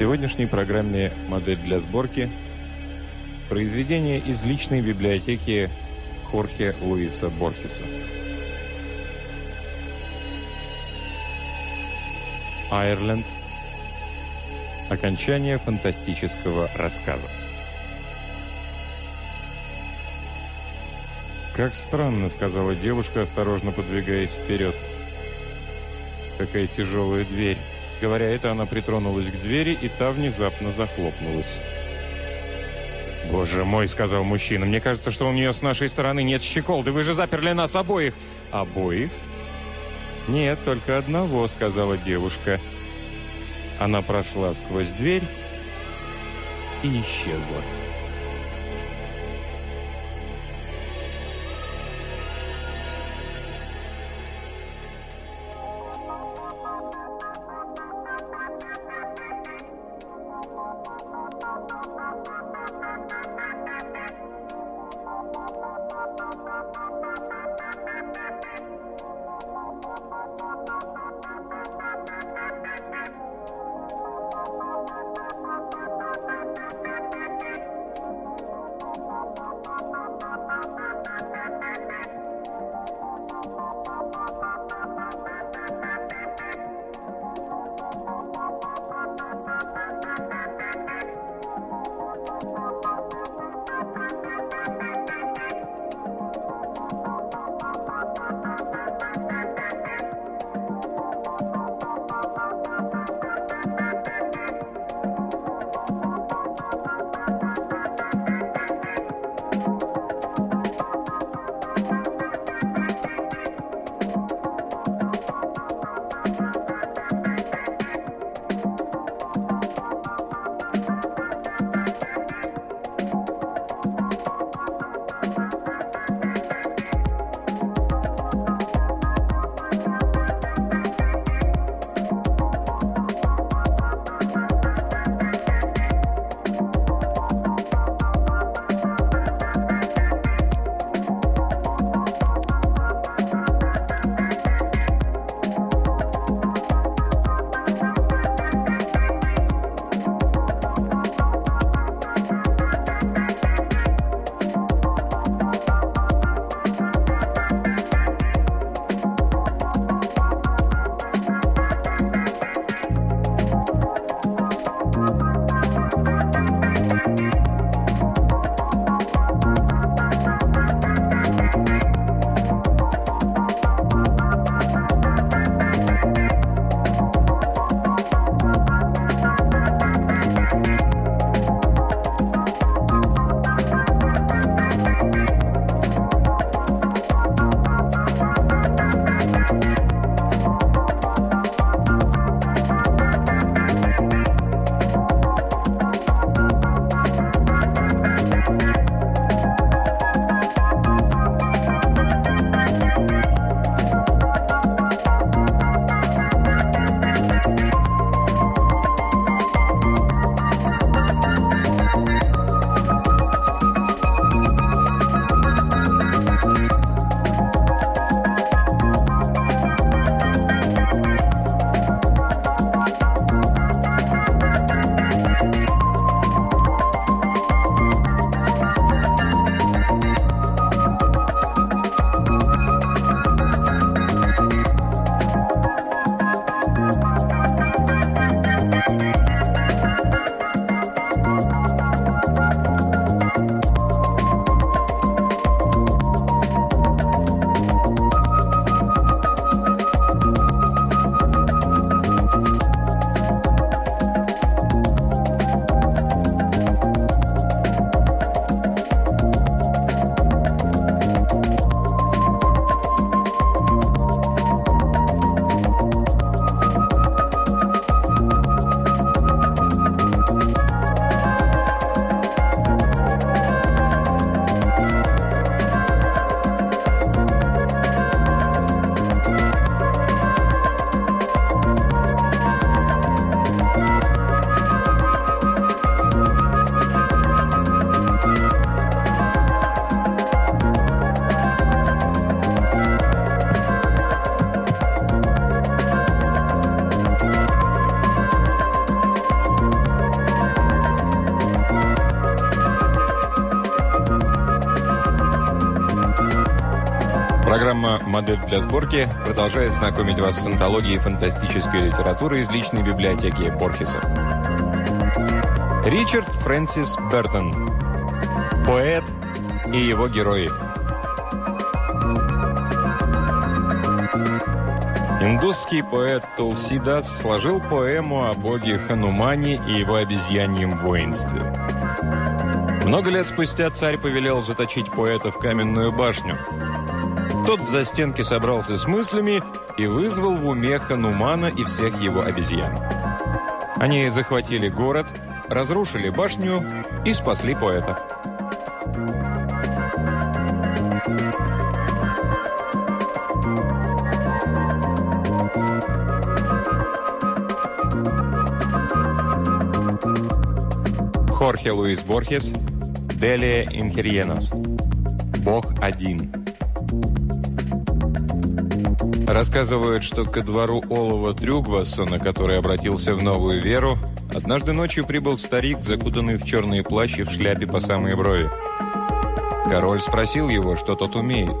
сегодняшней программе «Модель для сборки» произведение из личной библиотеки Хорхе Луиса Борхеса. Айрленд. Окончание фантастического рассказа. «Как странно», — сказала девушка, осторожно подвигаясь вперед. «Какая тяжелая дверь». Говоря это, она притронулась к двери, и та внезапно захлопнулась. «Боже мой», — сказал мужчина, — «мне кажется, что у нее с нашей стороны нет щеколды. Вы же заперли нас обоих». «Обоих?» «Нет, только одного», — сказала девушка. Она прошла сквозь дверь и исчезла. «Модель для сборки» продолжает знакомить вас с антологией фантастической литературы из личной библиотеки Борхеса. Ричард Фрэнсис Бертон. Поэт и его герои. Индусский поэт Тулсидас сложил поэму о боге Ханумане и его обезьяньем воинстве. Много лет спустя царь повелел заточить поэта в каменную башню – тот в застенке собрался с мыслями и вызвал в уме Ханумана и всех его обезьян. Они захватили город, разрушили башню и спасли поэта. Хорхе Луис Борхес, Делия Инхерьенос. Бог один. Рассказывают, что ко двору Олова Трюгваса, на который обратился в новую веру, однажды ночью прибыл старик, закутанный в черные плащи в шляпе по самые брови. Король спросил его, что тот умеет.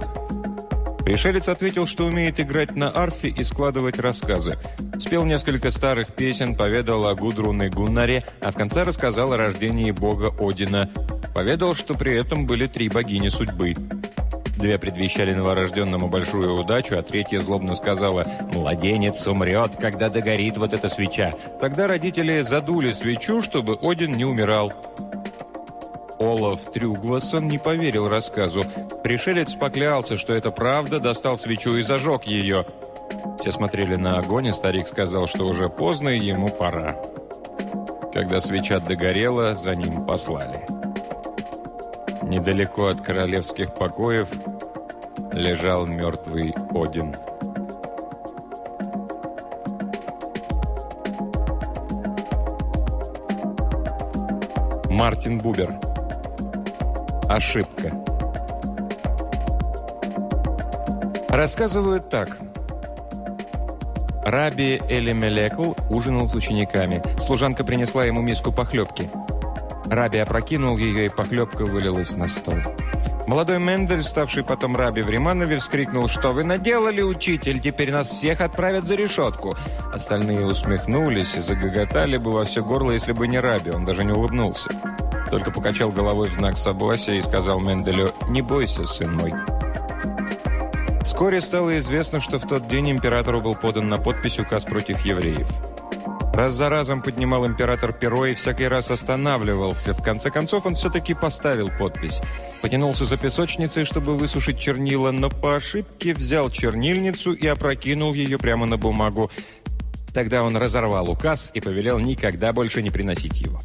Пришелец ответил, что умеет играть на арфе и складывать рассказы. Спел несколько старых песен, поведал о Гудруне Гуннаре, а в конце рассказал о рождении бога Одина. Поведал, что при этом были три богини судьбы – Две предвещали новорожденному большую удачу, а третья злобно сказала «Младенец умрет, когда догорит вот эта свеча». Тогда родители задули свечу, чтобы Один не умирал. Олаф Трюгвасон не поверил рассказу. Пришелец поклялся, что это правда, достал свечу и зажег ее. Все смотрели на огонь, и старик сказал, что уже поздно и ему пора. Когда свеча догорела, за ним послали. Недалеко от королевских покоев лежал мертвый Один. Мартин Бубер. Ошибка. Рассказывают так. Раби Элимелекл ужинал с учениками. Служанка принесла ему миску похлебки. Раби опрокинул ее, и похлебка вылилась на стол. Молодой Мендель, ставший потом раби в Риманове, вскрикнул, что вы наделали, учитель, теперь нас всех отправят за решетку. Остальные усмехнулись и загоготали бы во все горло, если бы не раби, он даже не улыбнулся. Только покачал головой в знак согласия и сказал Менделю, «Не бойся, сын мой». Вскоре стало известно, что в тот день императору был подан на подпись указ против евреев. Раз за разом поднимал император перо и всякий раз останавливался. В конце концов он все-таки поставил подпись. Потянулся за песочницей, чтобы высушить чернила, но по ошибке взял чернильницу и опрокинул ее прямо на бумагу. Тогда он разорвал указ и повелел никогда больше не приносить его.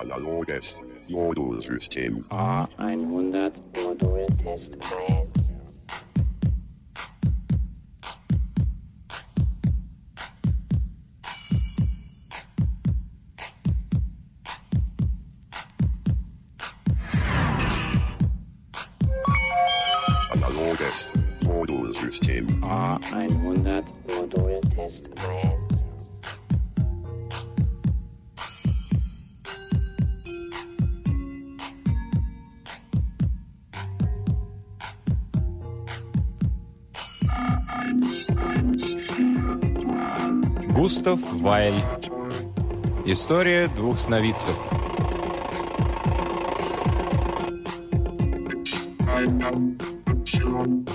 Analoges Modulsystem. A100 Modultest Вайль. История двух сновидцев.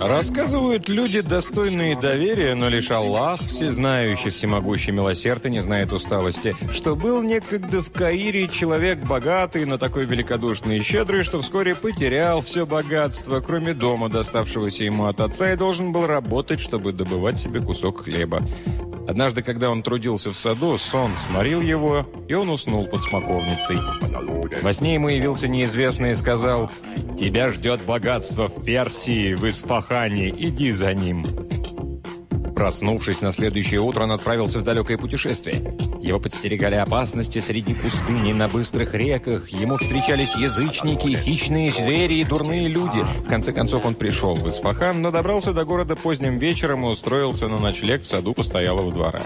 Рассказывают люди, достойные доверия, но лишь Аллах, всезнающий, всемогущий, милосердный, не знает усталости, что был некогда в Каире человек богатый, но такой великодушный и щедрый, что вскоре потерял все богатство, кроме дома, доставшегося ему от отца, и должен был работать, чтобы добывать себе кусок хлеба. Однажды, когда он трудился в саду, сон сморил его, и он уснул под смоковницей. Во сне ему явился неизвестный и сказал «Тебя ждет богатство в Персии, в Исфахане, иди за ним». Проснувшись на следующее утро, он отправился в далекое путешествие. Его подстерегали опасности среди пустыни, на быстрых реках. Ему встречались язычники, хищные звери и дурные люди. В конце концов он пришел в Исфахан, но добрался до города поздним вечером и устроился на ночлег в саду постоялого двора.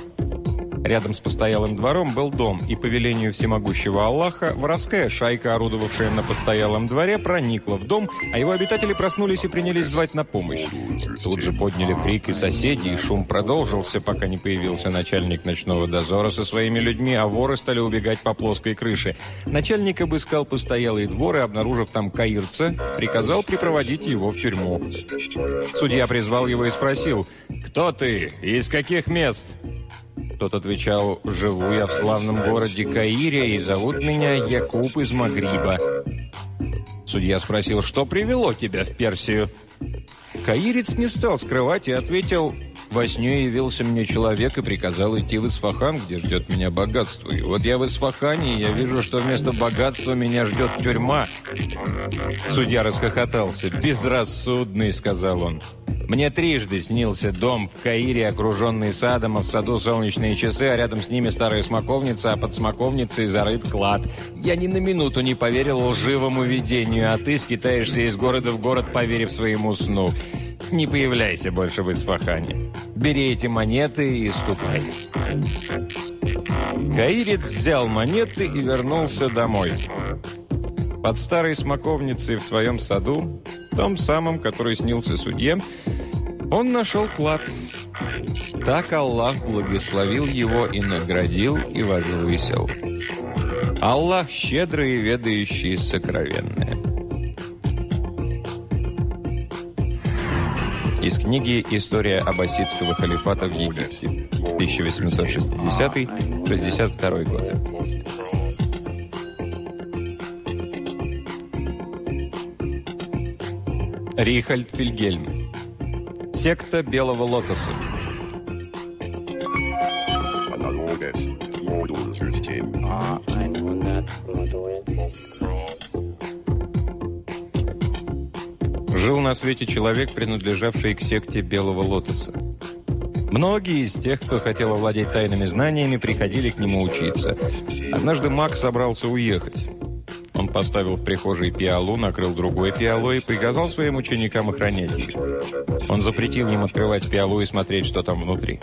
Рядом с постоялым двором был дом, и по велению всемогущего Аллаха воровская шайка, орудовавшая на постоялом дворе, проникла в дом, а его обитатели проснулись и принялись звать на помощь. Тут же подняли крик и соседи, и шум продолжился, пока не появился начальник ночного дозора со своими людьми, а воры стали убегать по плоской крыше. Начальник обыскал постоялый двор и, обнаружив там каирца, приказал припроводить его в тюрьму. Судья призвал его и спросил, «Кто ты? Из каких мест?» Тот отвечал, «Живу я в славном городе Каире, и зовут меня Якуб из Магриба». Судья спросил, «Что привело тебя в Персию?» Каирец не стал скрывать и ответил, «Во сне явился мне человек и приказал идти в Исфахан, где ждет меня богатство. И вот я в Исфахане, и я вижу, что вместо богатства меня ждет тюрьма». Судья расхохотался. «Безрассудный», — сказал он. Мне трижды снился дом в Каире, окруженный садом, а в саду солнечные часы, а рядом с ними старая смоковница, а под смоковницей зарыт клад. Я ни на минуту не поверил лживому видению, а ты скитаешься из города в город, поверив своему сну. Не появляйся больше в Исфахане. Бери эти монеты и ступай. Каирец взял монеты и вернулся домой. Под старой смоковницей в своем саду, том самом, который снился судье, он нашел клад. Так Аллах благословил его и наградил, и возвысил. Аллах щедрый и ведающий сокровенное. Из книги «История аббасидского халифата в Египте» 1860-62 годы. Рихальд Вильгельм Секта Белого Лотоса. Жил на свете человек, принадлежавший к секте Белого Лотоса. Многие из тех, кто хотел овладеть тайными знаниями, приходили к нему учиться. Однажды Макс собрался уехать. Он поставил в прихожей пиалу, накрыл другой пиалой и приказал своим ученикам охранять ее. Он запретил им открывать пиалу и смотреть, что там внутри.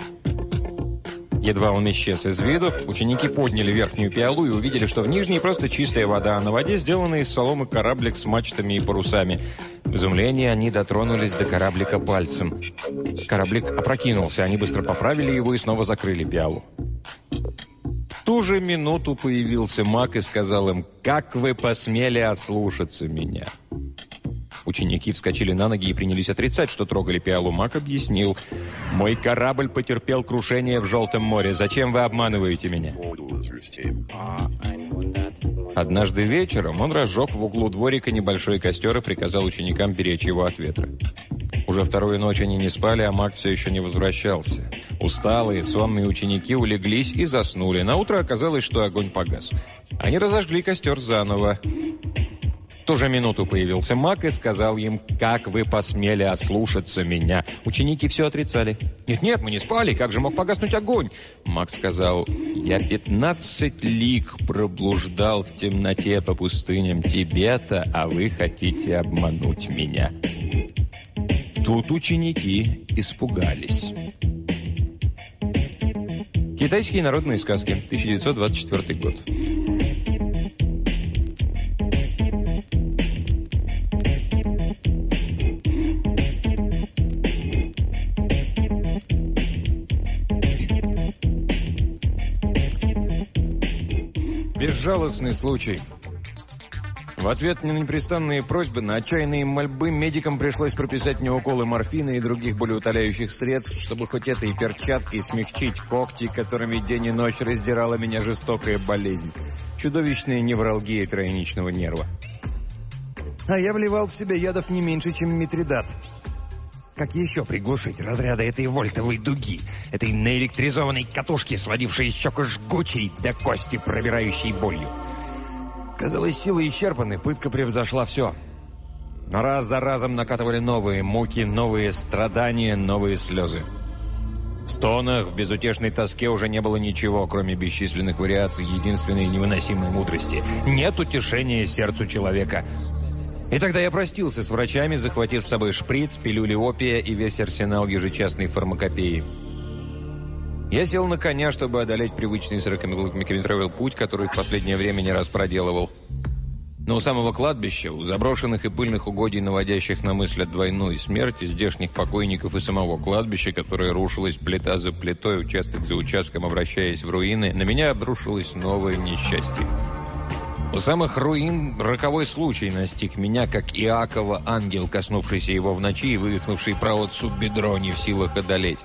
Едва он исчез из виду, ученики подняли верхнюю пиалу и увидели, что в нижней просто чистая вода, а на воде сделанный из соломы кораблик с мачтами и парусами. В изумлении они дотронулись до кораблика пальцем. Кораблик опрокинулся, они быстро поправили его и снова закрыли пиалу. Ту же минуту появился маг и сказал им, «Как вы посмели ослушаться меня?» Ученики вскочили на ноги и принялись отрицать, что трогали пиалу. Мак объяснил. «Мой корабль потерпел крушение в Желтом море. Зачем вы обманываете меня?» Однажды вечером он разжег в углу дворика небольшой костер и приказал ученикам беречь его от ветра. Уже вторую ночь они не спали, а маг все еще не возвращался. Усталые, сонные ученики улеглись и заснули. На утро оказалось, что огонь погас. Они разожгли костер заново. В ту же минуту появился маг и сказал им, «Как вы посмели ослушаться меня?» Ученики все отрицали. «Нет-нет, мы не спали, как же мог погаснуть огонь?» Маг сказал, «Я пятнадцать лик проблуждал в темноте по пустыням Тибета, а вы хотите обмануть меня». Тут ученики испугались. Китайские народные сказки, 1924 год. Безжалостный случай. В ответ на непрестанные просьбы, на отчаянные мольбы медикам пришлось прописать мне уколы морфина и других болеутоляющих средств, чтобы хоть этой перчаткой смягчить когти, которыми день и ночь раздирала меня жестокая болезнь. Чудовищная невралгия тройничного нерва. А я вливал в себя ядов не меньше, чем митридат. Как еще приглушить разряды этой вольтовой дуги, этой наэлектризованной катушки, сводившей щеку жгучей до кости, пробирающей болью? Казалось, силы исчерпаны, пытка превзошла все. Но раз за разом накатывали новые муки, новые страдания, новые слезы. В стонах, в безутешной тоске уже не было ничего, кроме бесчисленных вариаций единственной невыносимой мудрости. Нет утешения сердцу человека. И тогда я простился с врачами, захватив с собой шприц, пилюли опия и весь арсенал ежечасной фармакопеи. Я сел на коня, чтобы одолеть привычный 40-километровый путь, который в последнее время не раз проделывал. Но у самого кладбища, у заброшенных и пыльных угодий, наводящих на мысль о двойной смерти, здешних покойников и самого кладбища, которое рушилось плита за плитой, участок за участком, обращаясь в руины, на меня обрушилось новое несчастье. У самых руин роковой случай настиг меня, как Иакова ангел, коснувшийся его в ночи и вывихнувший правоцу бедро не в силах одолеть.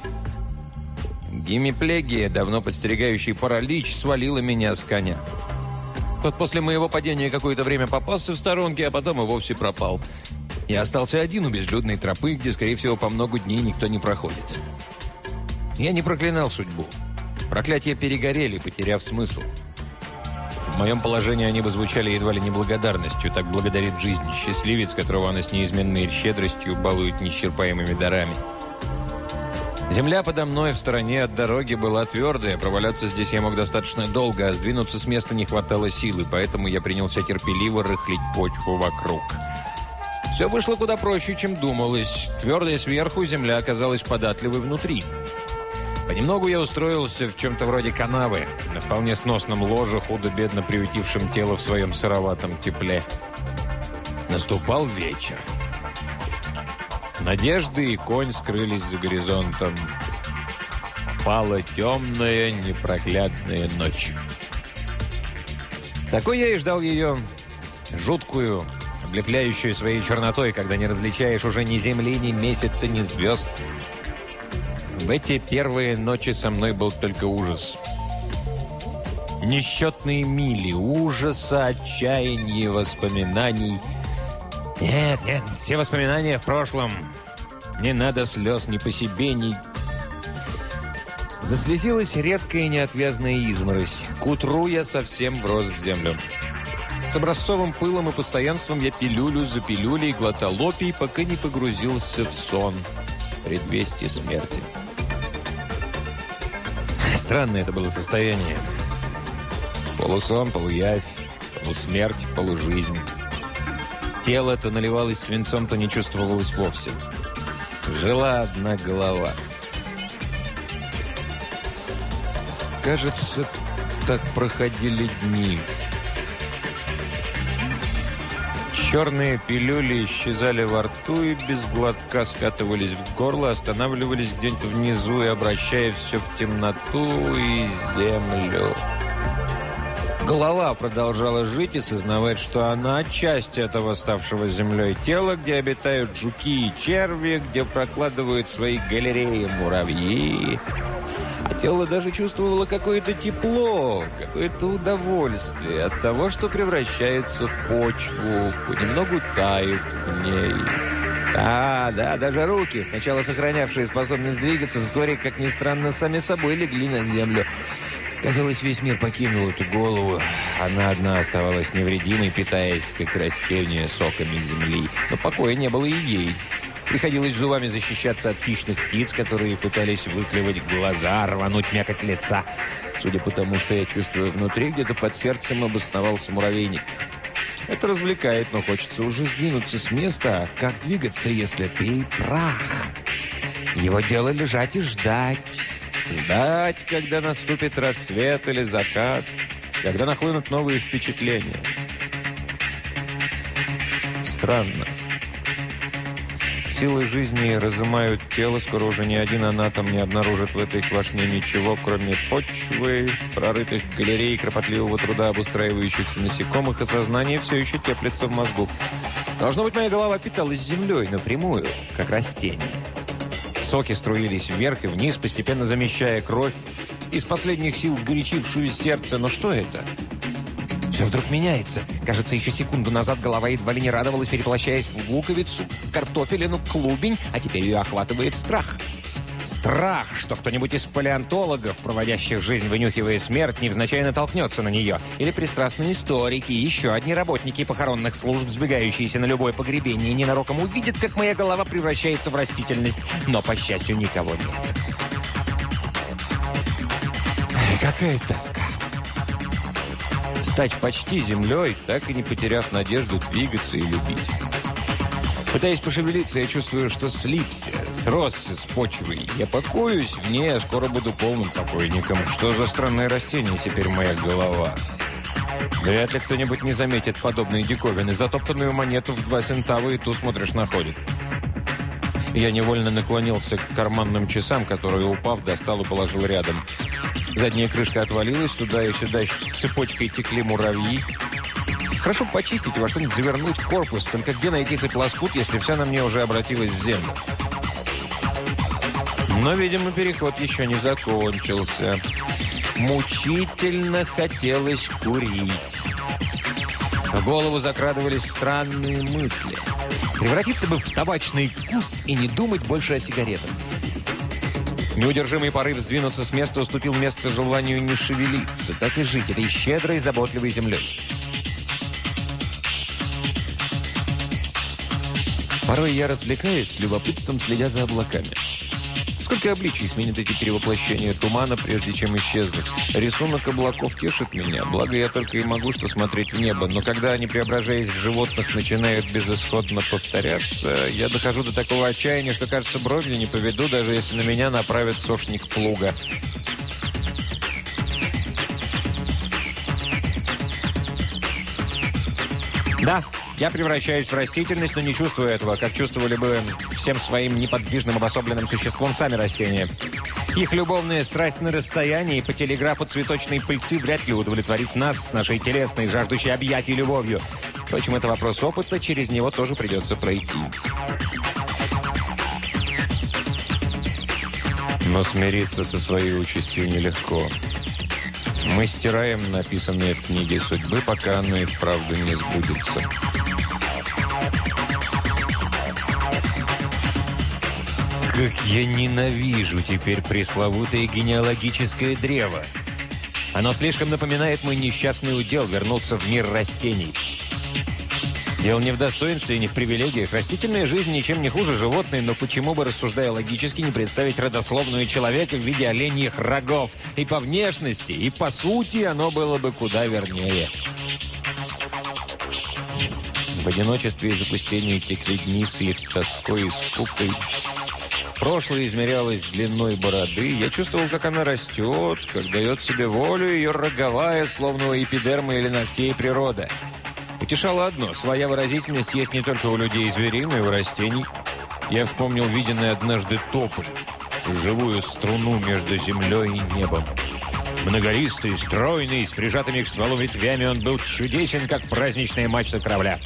Гемиплегия, давно подстерегающий паралич, свалила меня с коня. Тот после моего падения какое-то время попался в сторонке, а потом и вовсе пропал. Я остался один у безлюдной тропы, где, скорее всего, по много дней никто не проходит. Я не проклинал судьбу. Проклятия перегорели, потеряв смысл. В моем положении они бы звучали едва ли неблагодарностью. Так благодарит жизнь счастливец, которого она с неизменной щедростью балует неисчерпаемыми дарами. Земля подо мной в стороне от дороги была твердая, проваляться здесь я мог достаточно долго, а сдвинуться с места не хватало силы, поэтому я принялся терпеливо рыхлить почву вокруг. Все вышло куда проще, чем думалось. Твердая сверху, земля оказалась податливой внутри. Понемногу я устроился в чем-то вроде канавы, на вполне сносном ложе, худо-бедно приютившем тело в своем сыроватом тепле. Наступал вечер. Надежды и конь скрылись за горизонтом. Пала темная, непроглядная ночь. Такой я и ждал ее. Жуткую, облепляющую своей чернотой, когда не различаешь уже ни земли, ни месяца, ни звезд. В эти первые ночи со мной был только ужас. Несчетные мили ужаса, отчаяния, воспоминаний — нет, нет, все воспоминания в прошлом. Не надо слез ни по себе, ни... Заслезилась редкая неотвязная изморозь. К утру я совсем врос в землю. С образцовым пылом и постоянством я пилюлю за пилюлей глотал опий, пока не погрузился в сон. Предвестие смерти. Странное это было состояние. Полусон, полуявь, полусмерть, полужизнь. Тело то наливалось свинцом, то не чувствовалось вовсе. Жила одна голова. Кажется, так проходили дни. Черные пилюли исчезали во рту и без глотка скатывались в горло, останавливались где-нибудь внизу и обращая все в темноту и землю. Голова продолжала жить и сознавать, что она часть этого ставшего землей тела, где обитают жуки и черви, где прокладывают свои галереи муравьи. А тело даже чувствовало какое-то тепло, какое-то удовольствие от того, что превращается в почву, понемногу тает в ней. Да, да, даже руки, сначала сохранявшие способность двигаться, вскоре, как ни странно, сами собой легли на землю. Казалось, весь мир покинул эту голову. Она одна оставалась невредимой, питаясь, как растение, соками земли. Но покоя не было и ей. Приходилось зубами защищаться от хищных птиц, которые пытались выклевать глаза, рвануть мякоть лица. Судя по тому, что я чувствую внутри, где-то под сердцем обосновался муравейник. Это развлекает, но хочется уже сдвинуться с места. А как двигаться, если ты прах? Его дело лежать и ждать. Ждать, когда наступит рассвет или закат, когда нахлынут новые впечатления. Странно. Силы жизни разымают тело, скоро уже ни один анатом не обнаружит в этой квашне ничего, кроме почвы, прорытых галерей, кропотливого труда обустраивающихся насекомых, и сознание все еще теплится в мозгу. Должно быть, моя голова питалась землей напрямую, как растение. Соки струились вверх и вниз, постепенно замещая кровь, из последних сил горячившую сердце. Но что это? Все вдруг меняется. Кажется, еще секунду назад голова едва ли не радовалась, переплощаясь в луковицу, картофелину, клубень, а теперь ее охватывает страх. Страх, что кто-нибудь из палеонтологов, проводящих жизнь, вынюхивая смерть, невзначай натолкнется на нее. Или пристрастные историки, еще одни работники похоронных служб, сбегающиеся на любое погребение, ненароком увидят, как моя голова превращается в растительность. Но, по счастью, никого нет. Какая тоска. Стать почти землей, так и не потеряв надежду двигаться и любить. Пытаясь пошевелиться, я чувствую, что слипся, сросся с почвой. Я покоюсь в ней, а скоро буду полным покойником. Что за странное растение теперь моя голова? Вряд ли кто-нибудь не заметит подобные диковины. Затоптанную монету в два центава и ту смотришь находит. Я невольно наклонился к карманным часам, которые, упав, достал и положил рядом. Задняя крышка отвалилась, туда и сюда цепочкой текли муравьи. Хорошо почистить и во что-нибудь завернуть корпус, только где найти хоть лоскут, если все на мне уже обратилось в землю? Но, видимо, переход еще не закончился. Мучительно хотелось курить. В голову закрадывались странные мысли. Превратиться бы в табачный куст и не думать больше о сигаретах. Неудержимый порыв сдвинуться с места уступил место желанию не шевелиться, так и жить этой щедрой, заботливой землей. Порой я развлекаюсь любопытством, следя за облаками. Сколько обличий сменят эти перевоплощения тумана, прежде чем исчезнуть. Рисунок облаков тешит меня, благо я только и могу что смотреть в небо. Но когда они, преображаясь в животных, начинают безысходно повторяться, я дохожу до такого отчаяния, что, кажется, бровью не поведу, даже если на меня направят сошник плуга. Да, я превращаюсь в растительность, но не чувствую этого, как чувствовали бы всем своим неподвижным обособленным существом сами растения. Их любовная страсть на расстоянии по телеграфу цветочной пыльцы вряд ли удовлетворит нас с нашей телесной, жаждущей объятий любовью. Впрочем, это вопрос опыта, через него тоже придется пройти. Но смириться со своей участью нелегко. Мы стираем написанное в книге судьбы, пока оно и вправду не сбудется. Как я ненавижу теперь пресловутое генеалогическое древо. Оно слишком напоминает мой несчастный удел вернуться в мир растений. Дело не в достоинстве и не в привилегиях. Растительная жизнь ничем не хуже животной, но почему бы, рассуждая логически, не представить родословную человека в виде оленьих рогов? И по внешности, и по сути оно было бы куда вернее. В одиночестве и запустении текли дни с их тоской и скукой. Прошлое измерялось длиной бороды. Я чувствовал, как она растет, как дает себе волю ее роговая, словно у эпидермы или ногтей природа. Утешало одно – своя выразительность есть не только у людей и зверей, но и у растений. Я вспомнил виденный однажды тополь, живую струну между землей и небом. Многолистый, стройный, с прижатыми к стволу ветвями, он был чудесен, как праздничная мачта корабля.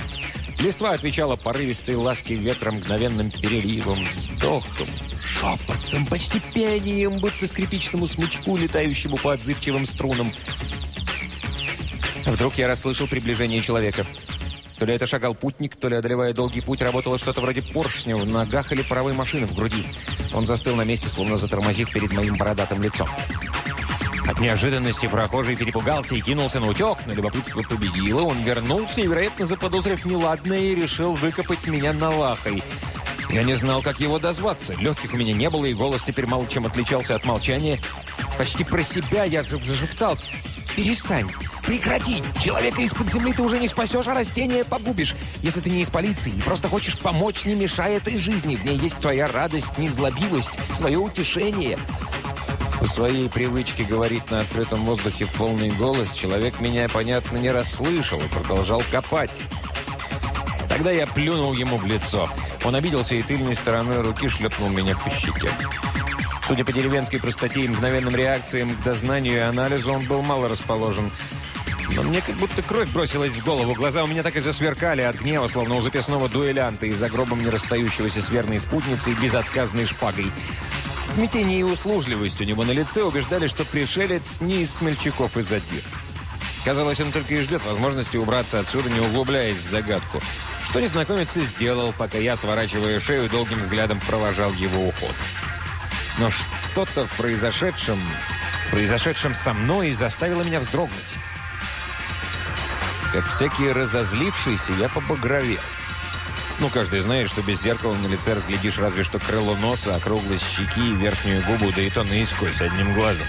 Листва отвечала порывистой ласки ветра мгновенным переливом, вздохом, шепотом, почти пением, будто скрипичному смычку, летающему по отзывчивым струнам. Вдруг я расслышал приближение человека. То ли это шагал путник, то ли, одолевая долгий путь, работало что-то вроде поршня в ногах или паровой машины в груди. Он застыл на месте, словно затормозив перед моим бородатым лицом. От неожиданности прохожий перепугался и кинулся на утек, но любопытство победило. Он вернулся и, вероятно, заподозрив неладное, решил выкопать меня налахой. Я не знал, как его дозваться. Легких у меня не было, и голос теперь мало чем отличался от молчания. Почти про себя я зашептал. «Перестань! Прекрати! Человека из-под земли ты уже не спасешь, а растение погубишь. Если ты не из полиции и просто хочешь помочь, не мешай этой жизни. В ней есть твоя радость, незлобивость, свое утешение». По своей привычке говорить на открытом воздухе в полный голос, человек меня, понятно, не расслышал и продолжал копать. Тогда я плюнул ему в лицо. Он обиделся и тыльной стороной руки шлепнул меня по щеке. Судя по деревенской простоте и мгновенным реакциям к дознанию и анализу, он был мало расположен. Но мне как будто кровь бросилась в голову. Глаза у меня так и засверкали от гнева, словно у записного дуэлянта и за гробом не расстающегося с верной спутницей безотказной шпагой. Смятение и услужливость у него на лице убеждали, что пришелец не из смельчаков из Адир. Казалось, он только и ждет возможности убраться отсюда, не углубляясь в загадку. Что незнакомец и сделал, пока я, сворачивая шею, долгим взглядом провожал его уход. Но что-то в произошедшем, произошедшем со мной заставило меня вздрогнуть. Как всякий разозлившийся, я побагровел. Ну, каждый знает, что без зеркала на лице разглядишь разве что крыло носа, округлость щеки и верхнюю губу, да и то наискось, одним глазом.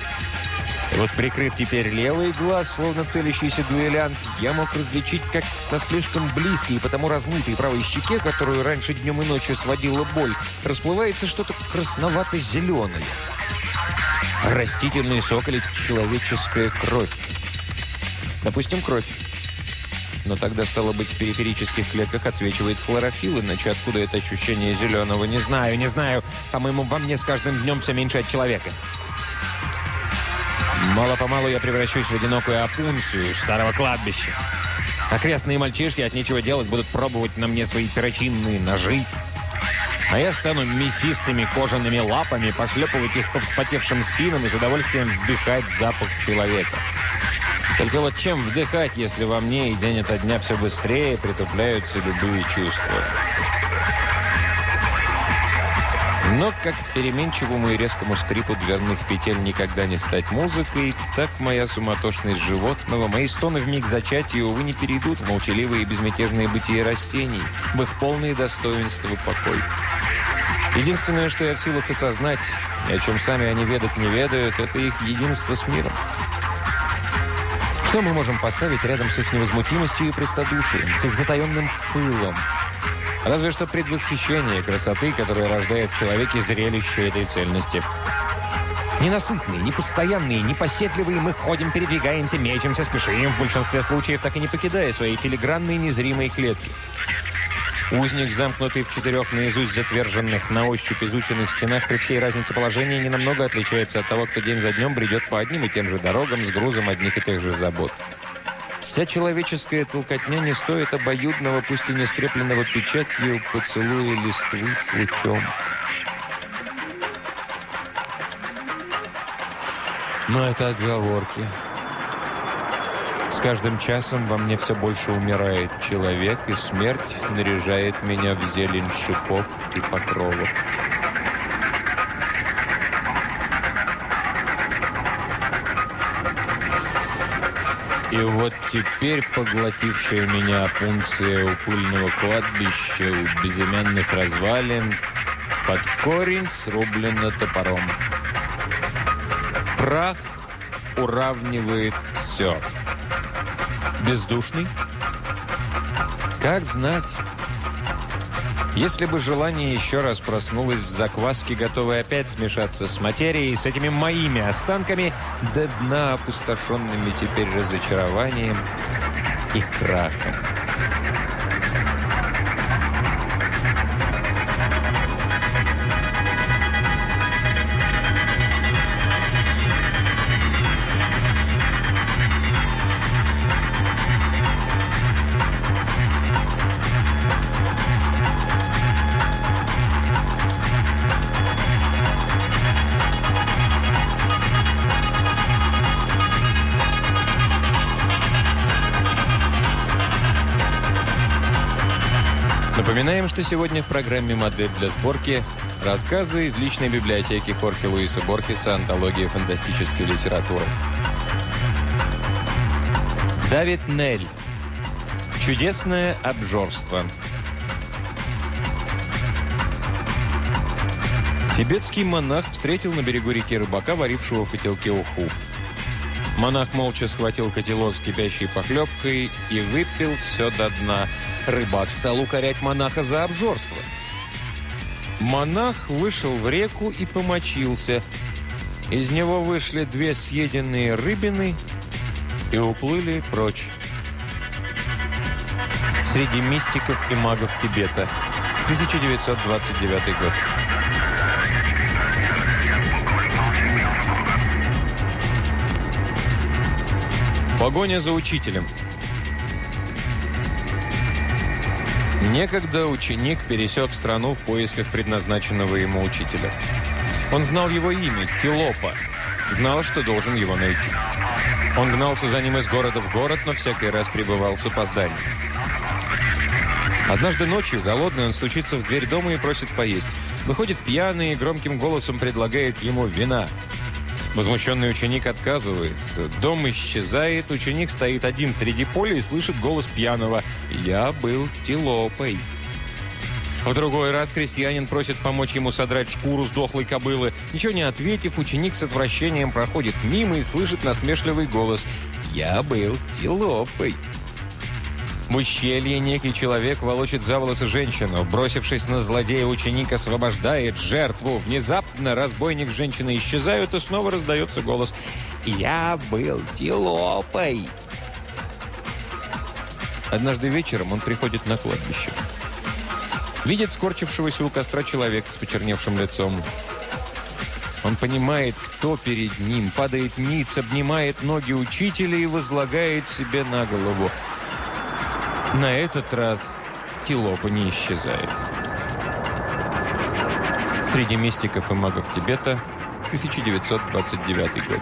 И вот прикрыв теперь левый глаз, словно целящийся дуэлянт, я мог различить, как на слишком близкой и потому размытой правой щеке, которую раньше днем и ночью сводила боль, расплывается что-то красновато-зеленое. Растительный сок или человеческая кровь? Допустим, кровь. Но тогда, стало быть, в периферических клетках отсвечивает хлорофилл, иначе откуда это ощущение зеленого? Не знаю, не знаю. По-моему, во мне с каждым днем все меньше от человека. Мало-помалу я превращусь в одинокую опунцию старого кладбища. Окрестные мальчишки от нечего делать будут пробовать на мне свои перочинные ножи. А я стану мясистыми кожаными лапами, пошлепывать их по вспотевшим спинам и с удовольствием вдыхать запах человека. Только вот чем вдыхать, если во мне и день ото дня все быстрее притупляются любые чувства? Но как переменчивому и резкому скрипу дверных петель никогда не стать музыкой, так моя суматошность животного, мои стоны в миг зачатия, увы, не перейдут в молчаливые и безмятежные бытие растений, в их полные достоинства покой. Единственное, что я в силах осознать, и о чем сами они ведать не ведают, это их единство с миром. Что мы можем поставить рядом с их невозмутимостью и простодушием, с их затаенным пылом? Разве что предвосхищение красоты, которая рождает в человеке зрелище этой цельности. Ненасытные, непостоянные, непоседливые мы ходим, передвигаемся, мечемся, спешим, в большинстве случаев так и не покидая свои филигранные незримые клетки. Узник, замкнутый в четырех наизусть затверженных, на ощупь изученных стенах, при всей разнице положения ненамного отличается от того, кто день за днем бредет по одним и тем же дорогам с грузом одних и тех же забот. Вся человеческая толкотня не стоит обоюдного, пусть и не скрепленного печатью, поцелуя листвы с лучом. Но это отговорки. С каждым часом во мне все больше умирает человек, и смерть наряжает меня в зелень шипов и покровов. И вот теперь поглотившая меня опунция у пыльного кладбища, у безымянных развалин, под корень срублена топором. Прах уравнивает все. Бездушный? Как знать... Если бы желание еще раз проснулось в закваске, готовое опять смешаться с материей, с этими моими останками, до дна опустошенными теперь разочарованием и крахом. Напоминаем, что сегодня в программе «Модель для сборки» рассказы из личной библиотеки Хорхе Луиса Борхеса «Антология фантастической литературы». Давид Нель. Чудесное обжорство. Тибетский монах встретил на берегу реки рыбака, варившего в котелке уху. Монах молча схватил котелок с кипящей похлебкой и выпил все до дна. Рыбак стал укорять монаха за обжорство. Монах вышел в реку и помочился. Из него вышли две съеденные рыбины и уплыли прочь. Среди мистиков и магов Тибета. 1929 год. Погоня за учителем. Некогда ученик пересек страну в поисках предназначенного ему учителя. Он знал его имя – Тилопа. Знал, что должен его найти. Он гнался за ним из города в город, но всякий раз пребывал с опозданием. Однажды ночью, голодный, он стучится в дверь дома и просит поесть. Выходит пьяный и громким голосом предлагает ему вина – Возмущенный ученик отказывается. Дом исчезает, ученик стоит один среди поля и слышит голос пьяного «Я был тилопой». В другой раз крестьянин просит помочь ему содрать шкуру с дохлой кобылы. Ничего не ответив, ученик с отвращением проходит мимо и слышит насмешливый голос. «Я был телопой». В ущелье некий человек волочит за волосы женщину. Бросившись на злодея, ученик освобождает жертву. Внезапно разбойник с женщиной исчезают, и снова раздается голос. «Я был телопой». Однажды вечером он приходит на кладбище. Видит скорчившегося у костра человека с почерневшим лицом. Он понимает, кто перед ним, падает ниц, обнимает ноги учителя и возлагает себе на голову. На этот раз Тилопа не исчезает. Среди мистиков и магов Тибета 1929 год.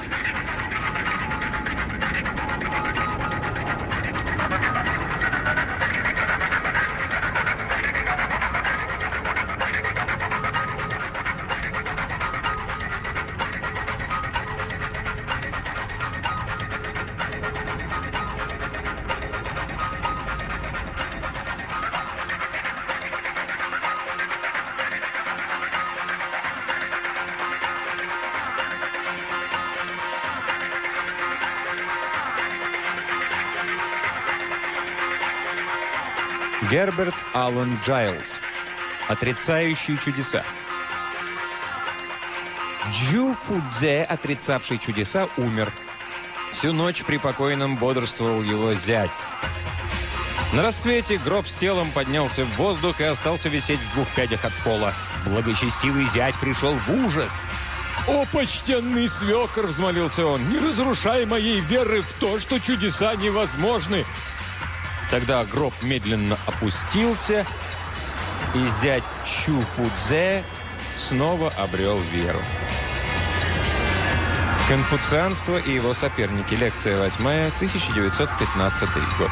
Аллен Джайлз. Отрицающие чудеса. Джу Фудзе, отрицавший чудеса, умер. Всю ночь при покойном бодрствовал его зять. На рассвете гроб с телом поднялся в воздух и остался висеть в двух пядях от пола. Благочестивый зять пришел в ужас. «О, почтенный свекор!» — взмолился он. «Не разрушай моей веры в то, что чудеса невозможны!» Тогда гроб медленно опустился, и зять Чу Фудзе снова обрел веру. Конфуцианство и его соперники. Лекция 8, 1915 год.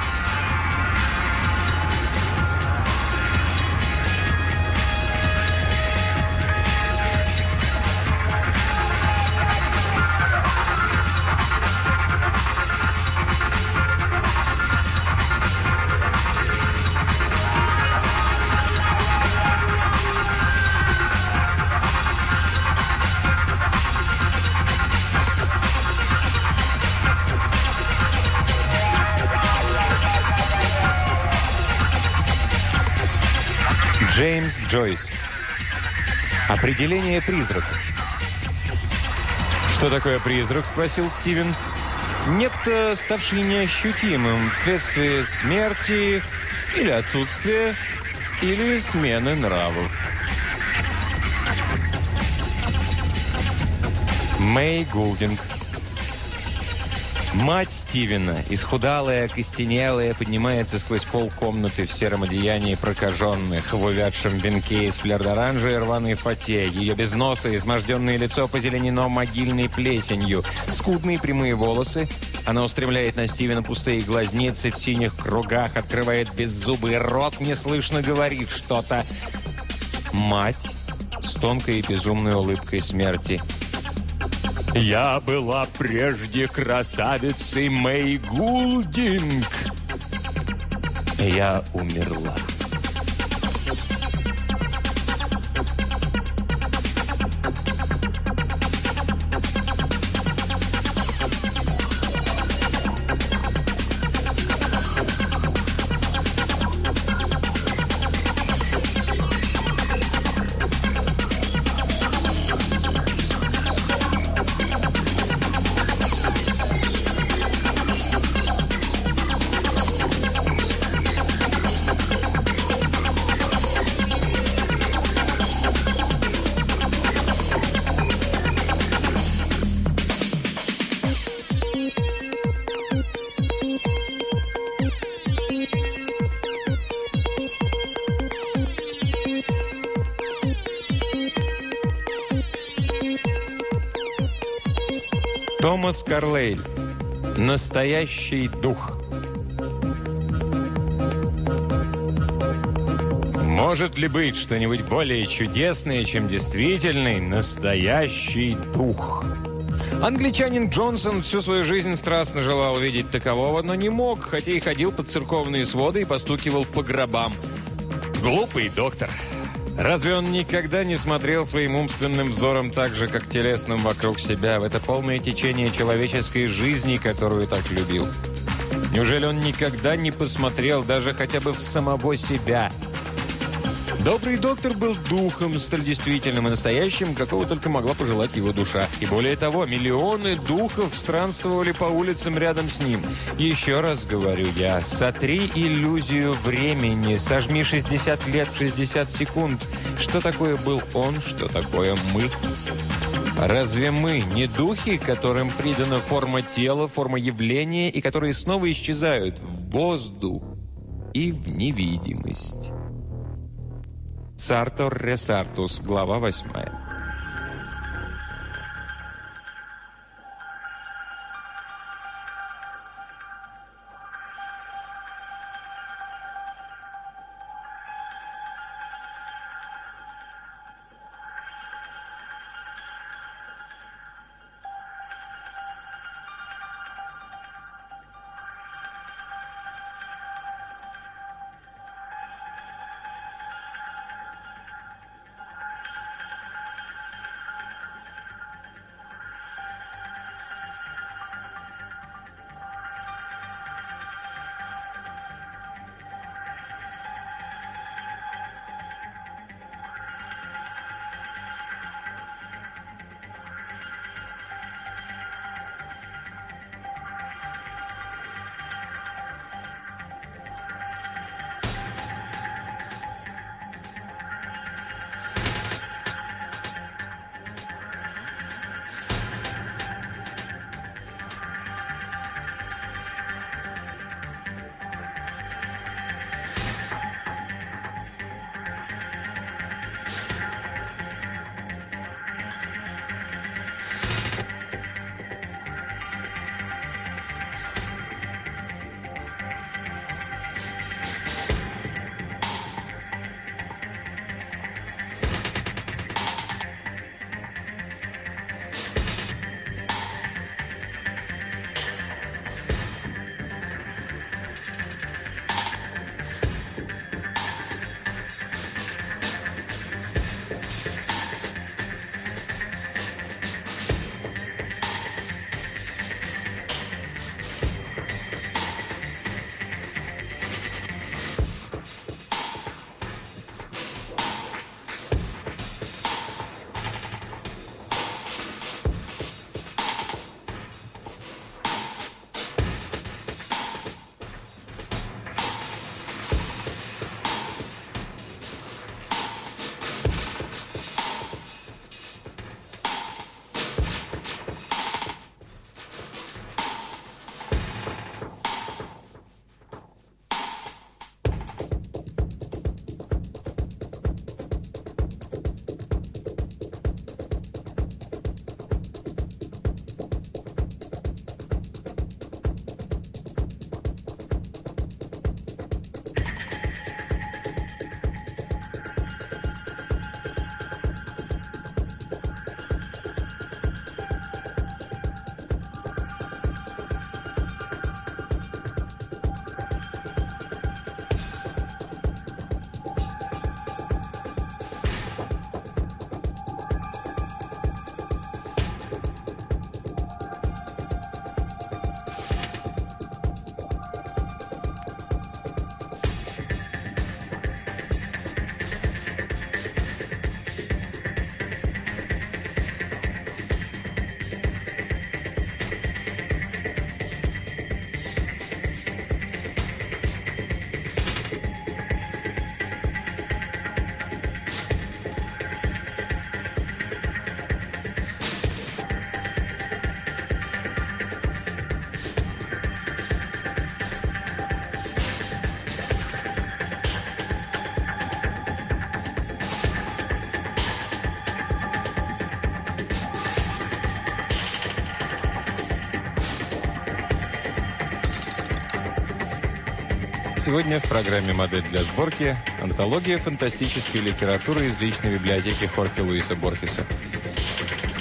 Джойс. Определение призрака. «Что такое призрак?» – спросил Стивен. «Некто, ставший неощутимым вследствие смерти или отсутствия, или смены нравов». Мэй Гулдинг. Мать Стивена, исхудалая, костенелая, поднимается сквозь пол комнаты в сером одеянии прокаженных, в увядшем венке из флер-оранжа и рваной фате. Ее безносое, изможденное лицо позеленено могильной плесенью. Скудные прямые волосы. Она устремляет на Стивена пустые глазницы в синих кругах, открывает беззубый рот, неслышно говорит что-то. Мать с тонкой и безумной улыбкой смерти – я была прежде красавицей Мэй Гулдинг. Я умерла. Карлейль. Настоящий дух. Может ли быть что-нибудь более чудесное, чем действительный настоящий дух? Англичанин Джонсон всю свою жизнь страстно желал увидеть такового, но не мог, хотя и ходил под церковные своды и постукивал по гробам. Глупый доктор. Разве он никогда не смотрел своим умственным взором так же, как телесным вокруг себя, в это полное течение человеческой жизни, которую так любил? Неужели он никогда не посмотрел даже хотя бы в самого себя – Добрый доктор был духом, столь действительным и настоящим, какого только могла пожелать его душа. И более того, миллионы духов странствовали по улицам рядом с ним. Еще раз говорю я, сотри иллюзию времени, сожми 60 лет в 60 секунд. Что такое был он, что такое мы? Разве мы не духи, которым придана форма тела, форма явления, и которые снова исчезают в воздух и в невидимость? Сартор Ресартус, глава 8. Сегодня в программе «Модель для сборки» антология фантастической литературы из личной библиотеки Хорхе Луиса Борхеса,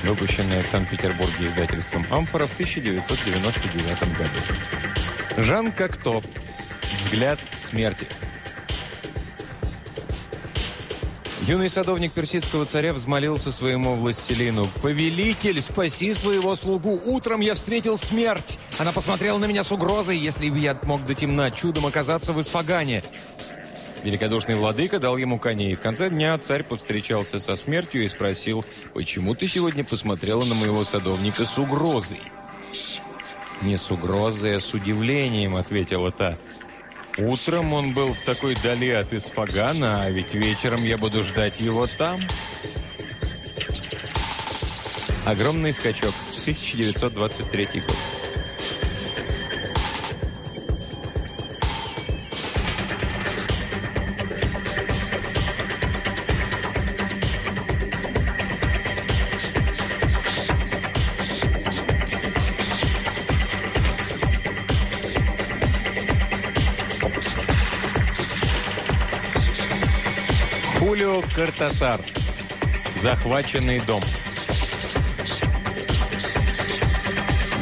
выпущенная в Санкт-Петербурге издательством «Амфора» в 1999 году. Жан Кокто. Взгляд смерти. Юный садовник персидского царя взмолился своему властелину. «Повелитель, спаси своего слугу! Утром я встретил смерть! Она посмотрела на меня с угрозой, если бы я мог до темна чудом оказаться в Исфагане!» Великодушный владыка дал ему коней. В конце дня царь повстречался со смертью и спросил, «Почему ты сегодня посмотрела на моего садовника с угрозой?» «Не с угрозой, а с удивлением», — ответила та. «Утром он был в такой дали от Исфагана, а ведь вечером я буду ждать его там». Огромный скачок. 1923 год. Хулио Картасар. Захваченный дом.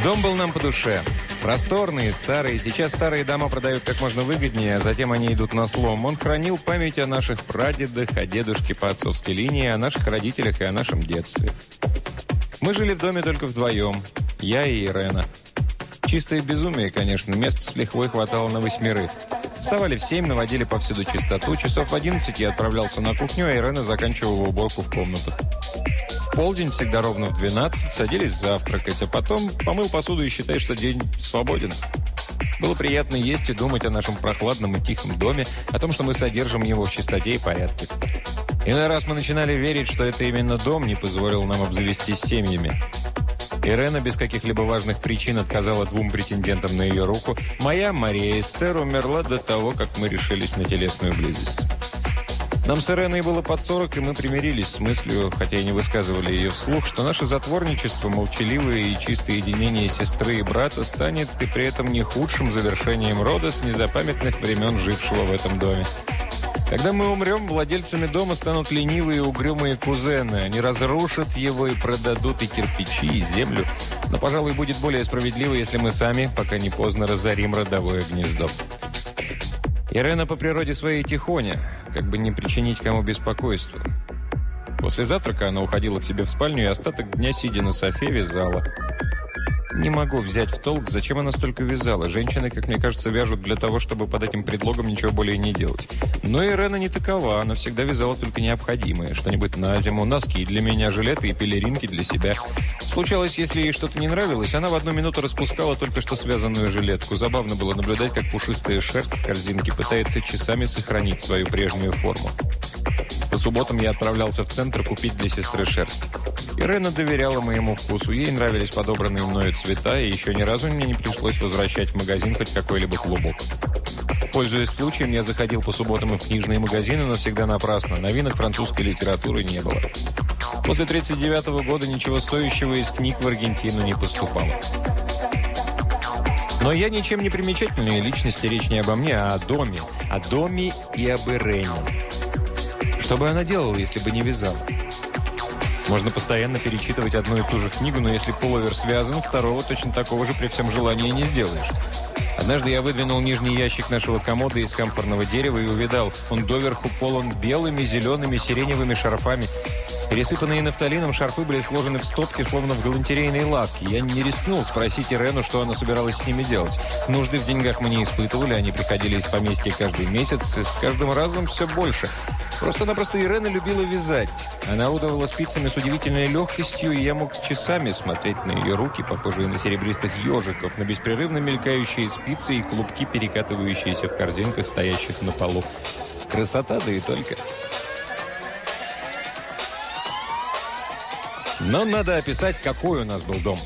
Дом был нам по душе. Просторные, старые. Сейчас старые дома продают как можно выгоднее, а затем они идут на слом. Он хранил память о наших прадедах, о дедушке по отцовской линии, о наших родителях и о нашем детстве. Мы жили в доме только вдвоем. Я и Ирена. Чистое безумие, конечно. Места с лихвой хватало на восьмерых. Вставали в семь, наводили повсюду чистоту. Часов в одиннадцать я отправлялся на кухню, а Ирена заканчивала уборку в комнатах. В полдень, всегда ровно в 12, садились завтракать, а потом помыл посуду и считай, что день свободен. Было приятно есть и думать о нашем прохладном и тихом доме, о том, что мы содержим его в чистоте и порядке. Иной раз мы начинали верить, что это именно дом не позволил нам обзавестись семьями. Ирена без каких-либо важных причин отказала двум претендентам на ее руку. Моя, Мария Эстер, умерла до того, как мы решились на телесную близость. Нам с Иреной было под 40, и мы примирились с мыслью, хотя и не высказывали ее вслух, что наше затворничество, молчаливое и чистое единение сестры и брата станет и при этом не худшим завершением рода с незапамятных времен жившего в этом доме. Когда мы умрем, владельцами дома станут ленивые и угрюмые кузены. Они разрушат его и продадут и кирпичи, и землю. Но, пожалуй, будет более справедливо, если мы сами, пока не поздно, разорим родовое гнездо. Ирена по природе своей тихоня, как бы не причинить кому беспокойства. После завтрака она уходила к себе в спальню и остаток дня, сидя на софе, вязала. Не могу взять в толк, зачем она столько вязала. Женщины, как мне кажется, вяжут для того, чтобы под этим предлогом ничего более не делать. Но Ирена не такова. Она всегда вязала только необходимое. Что-нибудь на зиму, носки для меня, жилеты и пелеринки для себя. Случалось, если ей что-то не нравилось, она в одну минуту распускала только что связанную жилетку. Забавно было наблюдать, как пушистая шерсть в корзинке пытается часами сохранить свою прежнюю форму. По субботам я отправлялся в центр купить для сестры шерсть. Ирена доверяла моему вкусу. Ей нравились подобранные мною цвета, и еще ни разу мне не пришлось возвращать в магазин хоть какой-либо клубок. Пользуясь случаем, я заходил по субботам и в книжные магазины, но всегда напрасно. Новинок французской литературы не было. После 1939 года ничего стоящего из книг в Аргентину не поступало. Но я ничем не примечательная личность, речь не обо мне, а о доме. О доме и об Ирене. Что бы она делала, если бы не вязала? Можно постоянно перечитывать одну и ту же книгу, но если пуловер связан, второго точно такого же при всем желании не сделаешь. Однажды я выдвинул нижний ящик нашего комода из камфорного дерева и увидал, он доверху полон белыми, зелеными, сиреневыми шарфами. Пересыпанные нафталином шарфы были сложены в стопки, словно в галантерейной лавке. Я не рискнул спросить Ирену, что она собиралась с ними делать. Нужды в деньгах мы не испытывали, они приходили из поместья каждый месяц, и с каждым разом все больше. Просто-напросто Ирена любила вязать. Она орудовала спицами с удивительной легкостью, и я мог с часами смотреть на ее руки, похожие на серебристых ежиков, на беспрерывно мелькающие спицы и клубки, перекатывающиеся в корзинках, стоящих на полу. Красота, да и только. Но надо описать, какой у нас был дом.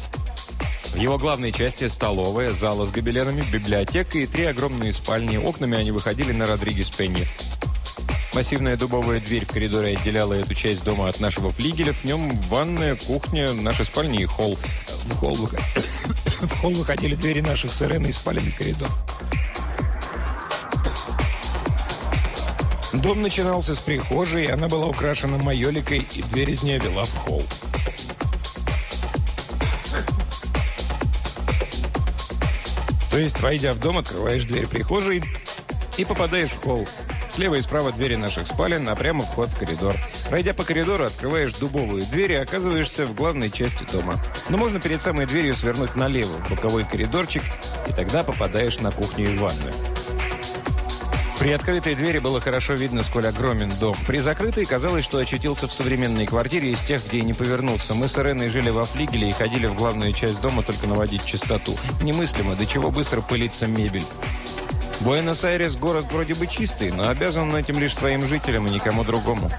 В его главной части столовая, зала с гобеленами, библиотека и три огромные спальни. Окнами они выходили на Родригес Пенни. Массивная дубовая дверь в коридоре отделяла эту часть дома от нашего флигеля. В нем ванная, кухня, наши спальни и холл. В холл, выход... в холл выходили двери наших с Иреной и спаленный коридор. Дом начинался с прихожей, она была украшена майоликой, и дверь из нее вела в холл. Есть, войдя в дом, открываешь дверь прихожей и попадаешь в холл. Слева и справа двери наших спален, а прямо вход в коридор. Пройдя по коридору, открываешь дубовую дверь и оказываешься в главной части дома. Но можно перед самой дверью свернуть налево, в боковой коридорчик, и тогда попадаешь на кухню и ванную. При открытой двери было хорошо видно, сколь огромен дом. При закрытой казалось, что очутился в современной квартире из тех, где и не повернуться. Мы с Иреной жили во флигеле и ходили в главную часть дома только наводить чистоту. Немыслимо, до чего быстро пылится мебель. Буэнос-Айрес город вроде бы чистый, но обязан этим лишь своим жителям и никому другому.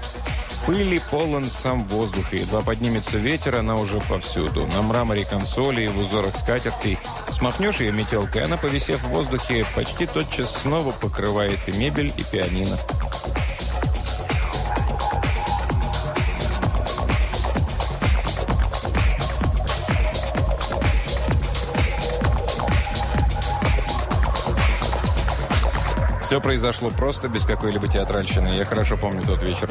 Пыли полон сам воздух, и едва поднимется ветер, она уже повсюду. На мраморе консоли и в узорах скатертей. Смахнешь ее метелкой, она, повисев в воздухе, почти тотчас снова покрывает и мебель, и пианино. Все произошло просто, без какой-либо театральщины. Я хорошо помню тот вечер.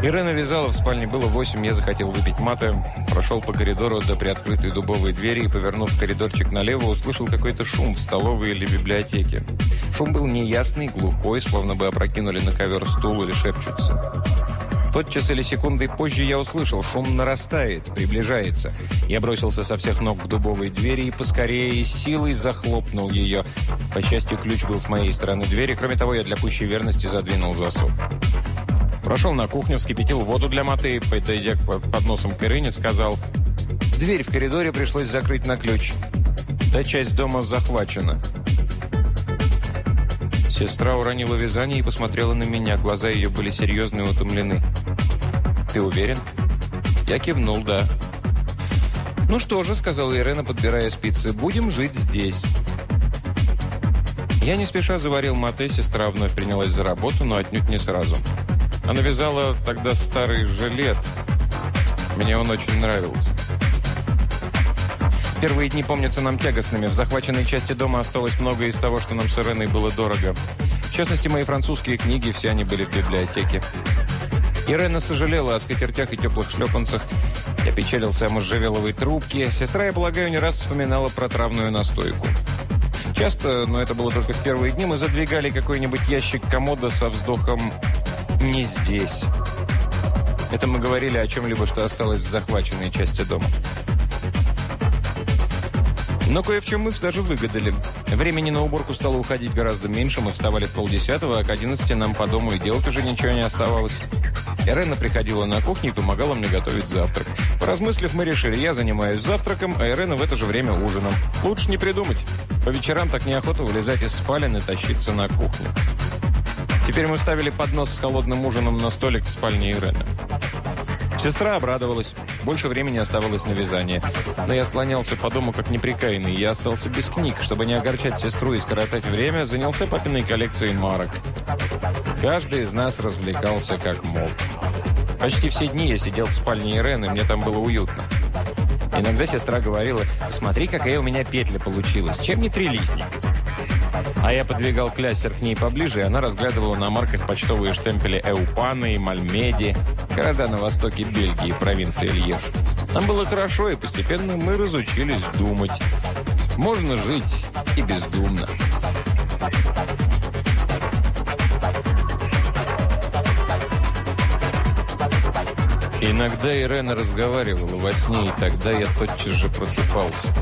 Ирена вязала, в спальне было восемь, я захотел выпить маты. Прошел по коридору до приоткрытой дубовой двери и, повернув коридорчик налево, услышал какой-то шум в столовой или библиотеке. Шум был неясный, глухой, словно бы опрокинули на ковер стул или шепчутся. Тотчас или секундой позже я услышал, шум нарастает, приближается. Я бросился со всех ног к дубовой двери и поскорее силой захлопнул ее. По счастью, ключ был с моей стороны двери. Кроме того, я для пущей верности задвинул засов. Прошел на кухню, вскипятил воду для маты подойдя к подносам к Ирине, сказал, «Дверь в коридоре пришлось закрыть на ключ. Та часть дома захвачена». Сестра уронила вязание и посмотрела на меня. Глаза ее были серьезны и утомлены. «Ты уверен?» Я кивнул, да. «Ну что же», — сказала Ирена, подбирая спицы, — «будем жить здесь». Я не спеша заварил мате, сестра вновь принялась за работу, но отнюдь не сразу. Она вязала тогда старый жилет. Мне он очень нравился. Первые дни помнятся нам тягостными. В захваченной части дома осталось много из того, что нам с Иреной было дорого. В частности, мои французские книги, все они были в библиотеке. Ирена сожалела о скатертях и теплых шлепанцах. Я печалился о можжевеловой трубке. Сестра, я полагаю, не раз вспоминала про травную настойку. Часто, но это было только в первые дни, мы задвигали какой-нибудь ящик комода со вздохом «не здесь». Это мы говорили о чем-либо, что осталось в захваченной части дома. Но кое в чем мы даже выгадали. Времени на уборку стало уходить гораздо меньше, мы вставали в полдесятого, а к одиннадцати нам по дому и делать уже ничего не оставалось. Ирена приходила на кухню и помогала мне готовить завтрак. Поразмыслив, мы решили, я занимаюсь завтраком, а Ирена в это же время ужином. Лучше не придумать. По вечерам так неохота вылезать из спален и тащиться на кухню. Теперь мы ставили поднос с холодным ужином на столик в спальне Ирены. Сестра обрадовалась. Больше времени оставалось на вязание. Но я слонялся по дому как неприкаянный. Я остался без книг. Чтобы не огорчать сестру и скоротать время, занялся папиной коллекцией марок. Каждый из нас развлекался как мог. Почти все дни я сидел в спальне Ирены, мне там было уютно. Иногда сестра говорила, «Смотри, какая у меня петля получилась. Чем не трилистник?» А я подвигал кляссер к ней поближе, и она разглядывала на марках почтовые штемпели Эупаны и Мальмеди, города на востоке Бельгии, провинции Льеж. Нам было хорошо, и постепенно мы разучились думать. Можно жить и бездумно. Иногда Ирена разговаривала во сне, и тогда я тотчас же просыпался.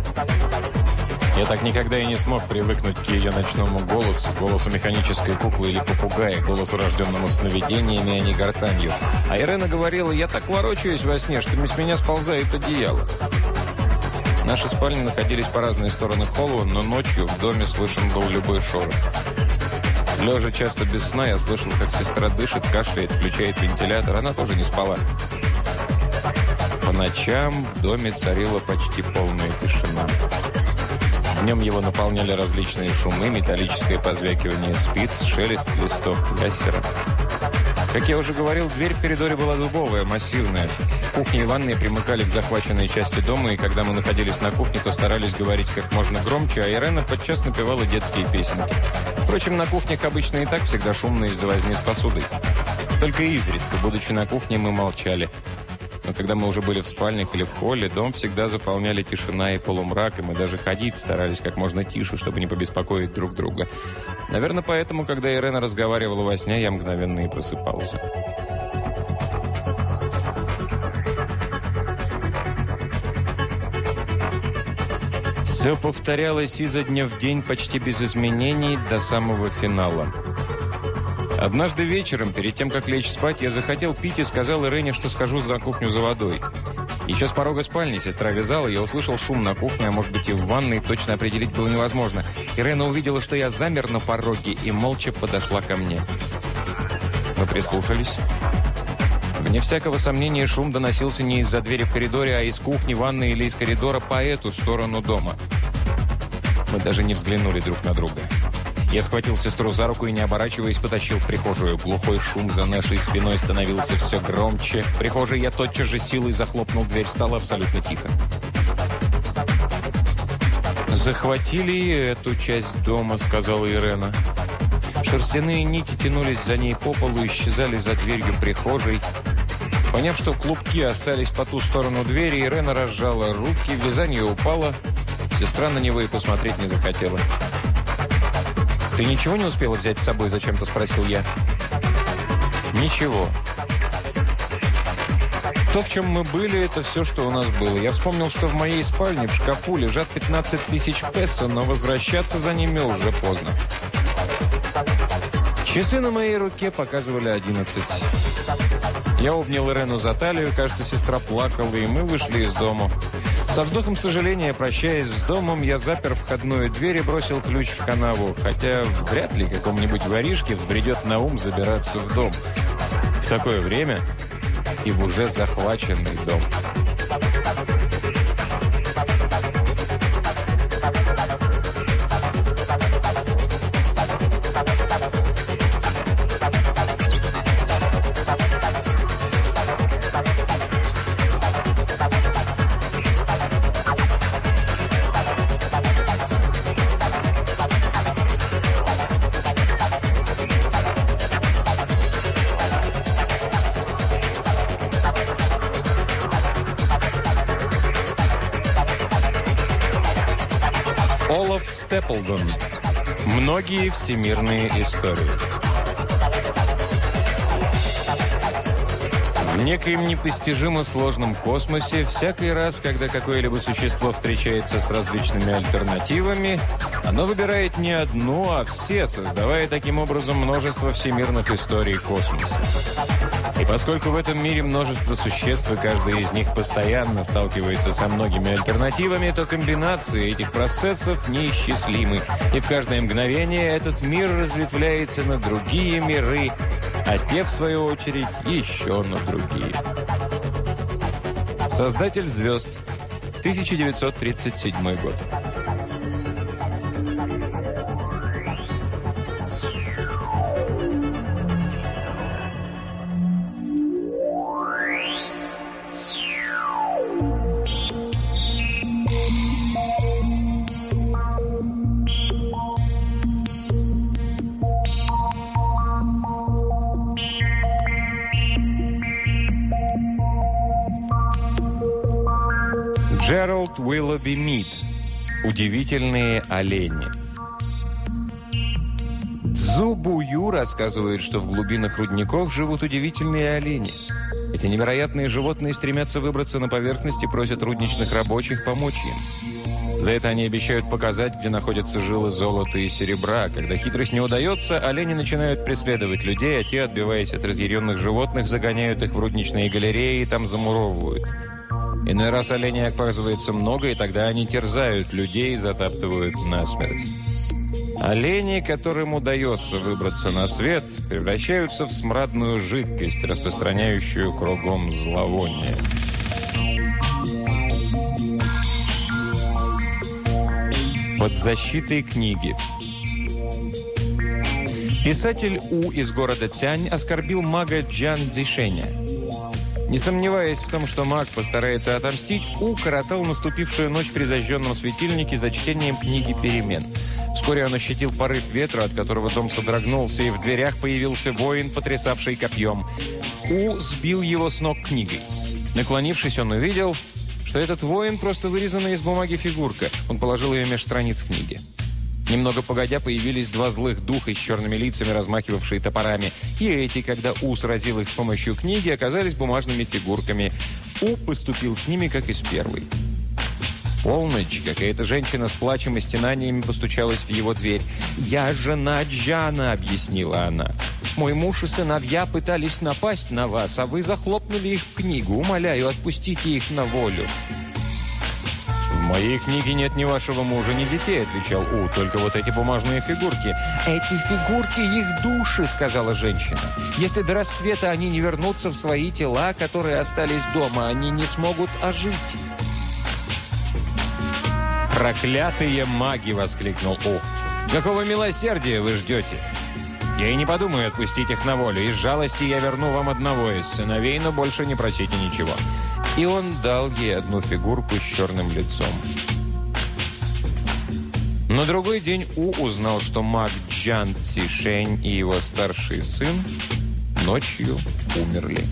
Я так никогда и не смог привыкнуть к ее ночному голосу, голосу механической куклы или попугая, голосу, рожденному сновидениями, а не гортанью. А Ирена говорила, я так ворочаюсь во сне, что с меня сползает одеяло. Наши спальни находились по разные стороны холла, но ночью в доме слышен был любой шорох. Лежа часто без сна, я слышал, как сестра дышит, кашляет, включает вентилятор. Она тоже не спала. По ночам в доме царила почти полная тишина. Днем его наполняли различные шумы, металлическое позвякивание спиц, шелест листов кляссера. Как я уже говорил, дверь в коридоре была дубовая, массивная. Кухня и ванная примыкали к захваченной части дома, и когда мы находились на кухне, то старались говорить как можно громче, а Ирена подчас напевала детские песенки. Впрочем, на кухнях обычно и так всегда шумно из-за возни с посудой. Только изредка, будучи на кухне, мы молчали. Но когда мы уже были в спальнях или в холле, дом всегда заполняли тишина и полумрак, и мы даже ходить старались как можно тише, чтобы не побеспокоить друг друга. Наверное, поэтому, когда Ирена разговаривала во сне, я мгновенно и просыпался. Все повторялось изо дня в день почти без изменений до самого финала. Однажды вечером, перед тем, как лечь спать, я захотел пить и сказал Ирене, что схожу за кухню за водой. Еще с порога спальни сестра вязала, я услышал шум на кухне, а может быть и в ванной, точно определить было невозможно. Ирена увидела, что я замер на пороге и молча подошла ко мне. Мы прислушались. Вне всякого сомнения, шум доносился не из-за двери в коридоре, а из кухни, ванной или из коридора по эту сторону дома. Мы даже не взглянули друг на друга. Я схватил сестру за руку и, не оборачиваясь, потащил в прихожую. Глухой шум за нашей спиной становился все громче. В прихожей я тотчас же силой захлопнул дверь. Стало абсолютно тихо. «Захватили и эту часть дома», — сказала Ирена. Шерстяные нити тянулись за ней по полу, исчезали за дверью прихожей. Поняв, что клубки остались по ту сторону двери, Ирена разжала руки, вязание упало. Сестра на него и посмотреть не захотела. «Ты ничего не успела взять с собой?» – зачем-то спросил я. «Ничего». То, в чем мы были, это все, что у нас было. Я вспомнил, что в моей спальне в шкафу лежат 15 тысяч песо, но возвращаться за ними уже поздно. Часы на моей руке показывали 11. Я обнял Ирену за талию, кажется, сестра плакала, и мы вышли из дома. Со вздохом сожаления, прощаясь с домом, я запер входную дверь и бросил ключ в канаву, хотя вряд ли какому-нибудь воришке взбредет на ум забираться в дом. В такое время и в уже захваченный дом. Степлдон. Многие всемирные истории. В некоем непостижимо сложном космосе всякий раз, когда какое-либо существо встречается с различными альтернативами, оно выбирает не одну, а все, создавая таким образом множество всемирных историй космоса. Поскольку в этом мире множество существ, и каждый из них постоянно сталкивается со многими альтернативами, то комбинации этих процессов неисчислимы. И в каждое мгновение этот мир разветвляется на другие миры, а те, в свою очередь, еще на другие. Создатель звезд. 1937 год. Удивительные олени. Дзубую рассказывает, что в глубинах рудников живут удивительные олени. Эти невероятные животные стремятся выбраться на поверхность и просят рудничных рабочих помочь им. За это они обещают показать, где находятся жилы золота и серебра. Когда хитрость не удается, олени начинают преследовать людей, а те, отбиваясь от разъяренных животных, загоняют их в рудничные галереи и там замуровывают. Иной раз оленей оказывается много, и тогда они терзают людей и затаптывают насмерть. Олени, которым удается выбраться на свет, превращаются в смрадную жидкость, распространяющую кругом зловоние. Под защитой книги. Писатель У из города Тянь оскорбил мага Джан Дзишеня. Не сомневаясь в том, что маг постарается отомстить, У коротал наступившую ночь при зажженном светильнике за чтением книги «Перемен». Вскоре он ощутил порыв ветра, от которого дом содрогнулся, и в дверях появился воин, потрясавший копьем. У сбил его с ног книгой. Наклонившись, он увидел, что этот воин просто вырезанная из бумаги фигурка. Он положил ее меж страниц книги. Немного погодя, появились два злых духа с черными лицами, размахивавшие топорами. И эти, когда У сразил их с помощью книги, оказались бумажными фигурками. У поступил с ними, как и с первой. полночь какая-то женщина с плачем и стенаниями постучалась в его дверь. «Я жена Джана», — объяснила она. «Мой муж и сыновья пытались напасть на вас, а вы захлопнули их в книгу. Умоляю, отпустите их на волю». «В моей книге нет ни вашего мужа, ни детей», — отвечал У, «только вот эти бумажные фигурки». «Эти фигурки — их души», — сказала женщина. «Если до рассвета они не вернутся в свои тела, которые остались дома, они не смогут ожить». «Проклятые маги!» — воскликнул У. «Какого милосердия вы ждете? Я и не подумаю отпустить их на волю. Из жалости я верну вам одного из сыновей, но больше не просите ничего». И он дал ей одну фигурку с черным лицом. На другой день У узнал, что маг Джан Цишень и его старший сын ночью умерли.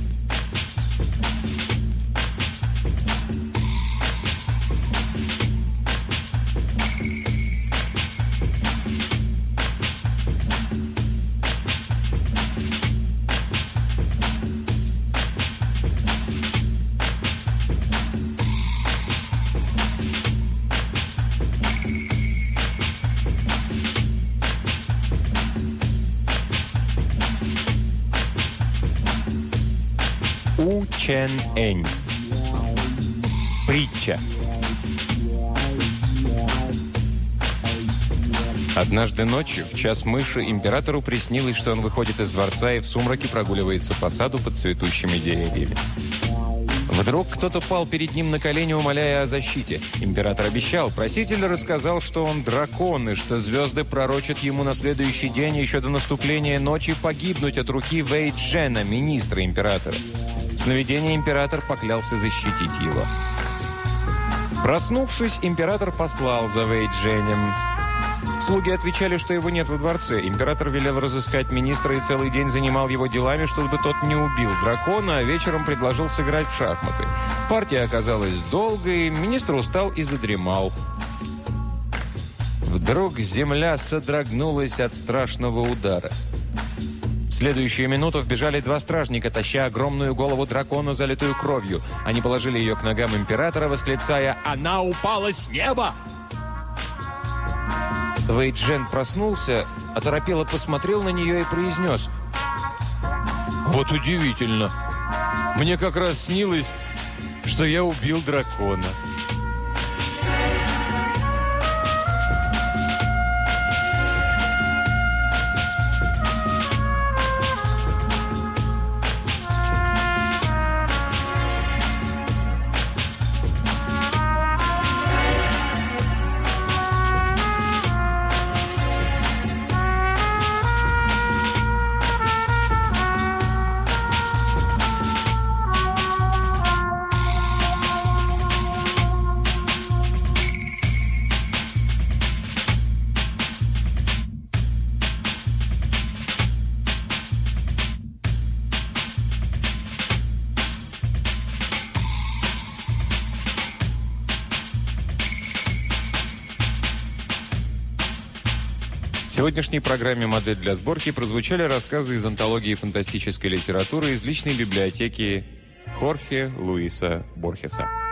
Энь. Притча. Однажды ночью, в час мыши, императору приснилось, что он выходит из дворца и в сумраке прогуливается по саду под цветущими деревьями. Вдруг кто-то пал перед ним на колени, умоляя о защите. Император обещал. Проситель рассказал, что он дракон, и что звезды пророчат ему на следующий день, еще до наступления ночи, погибнуть от руки Вэй Джена, министра императора. Сновидении император поклялся защитить его. Проснувшись, император послал за Вэй Дженем. Слуги отвечали, что его нет во дворце. Император велел разыскать министра и целый день занимал его делами, чтобы тот не убил дракона, а вечером предложил сыграть в шахматы. Партия оказалась долгой, министр устал и задремал. Вдруг земля содрогнулась от страшного удара. Следующую минуту вбежали два стражника, таща огромную голову дракона, залитую кровью. Они положили ее к ногам императора, восклицая «Она упала с неба!» Вейджен проснулся, оторопело посмотрел на нее и произнес. «Вот удивительно! Мне как раз снилось, что я убил дракона». Сегодняшней программе «Модель для сборки» прозвучали рассказы из антологии фантастической литературы из личной библиотеки Хорхе Луиса Борхеса.